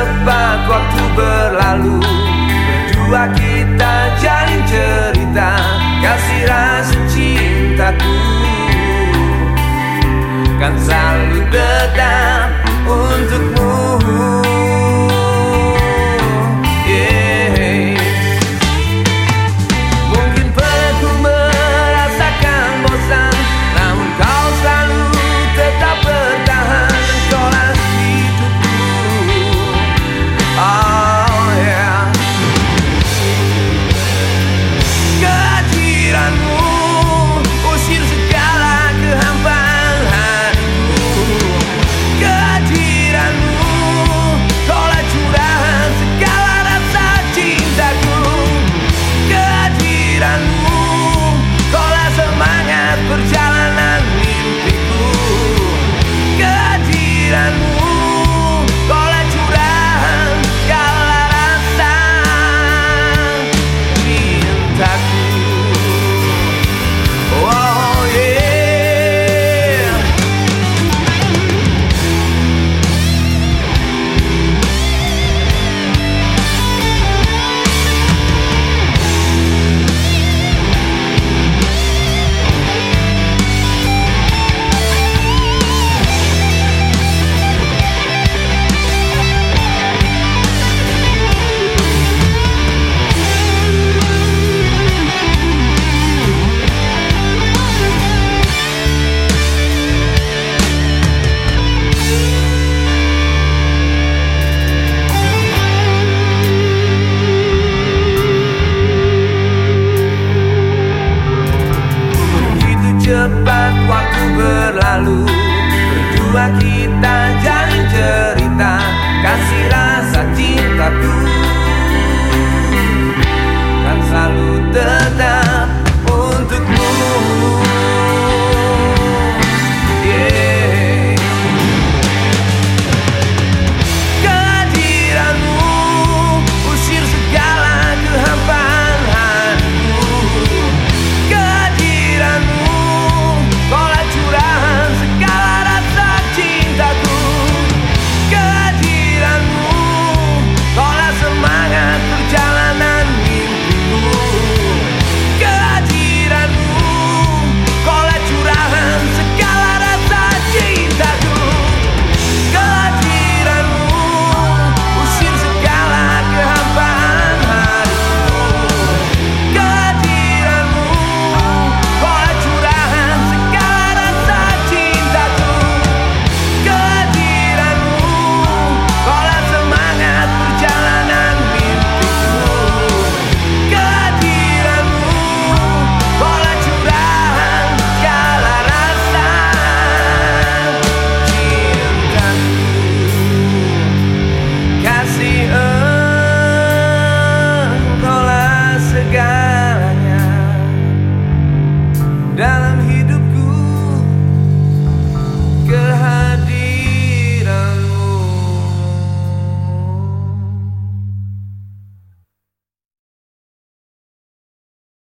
cepat waktu berlalu. Berdua kita jalin cerita Kasih rasa cintaku. Kan selalu tetap untukmu. batita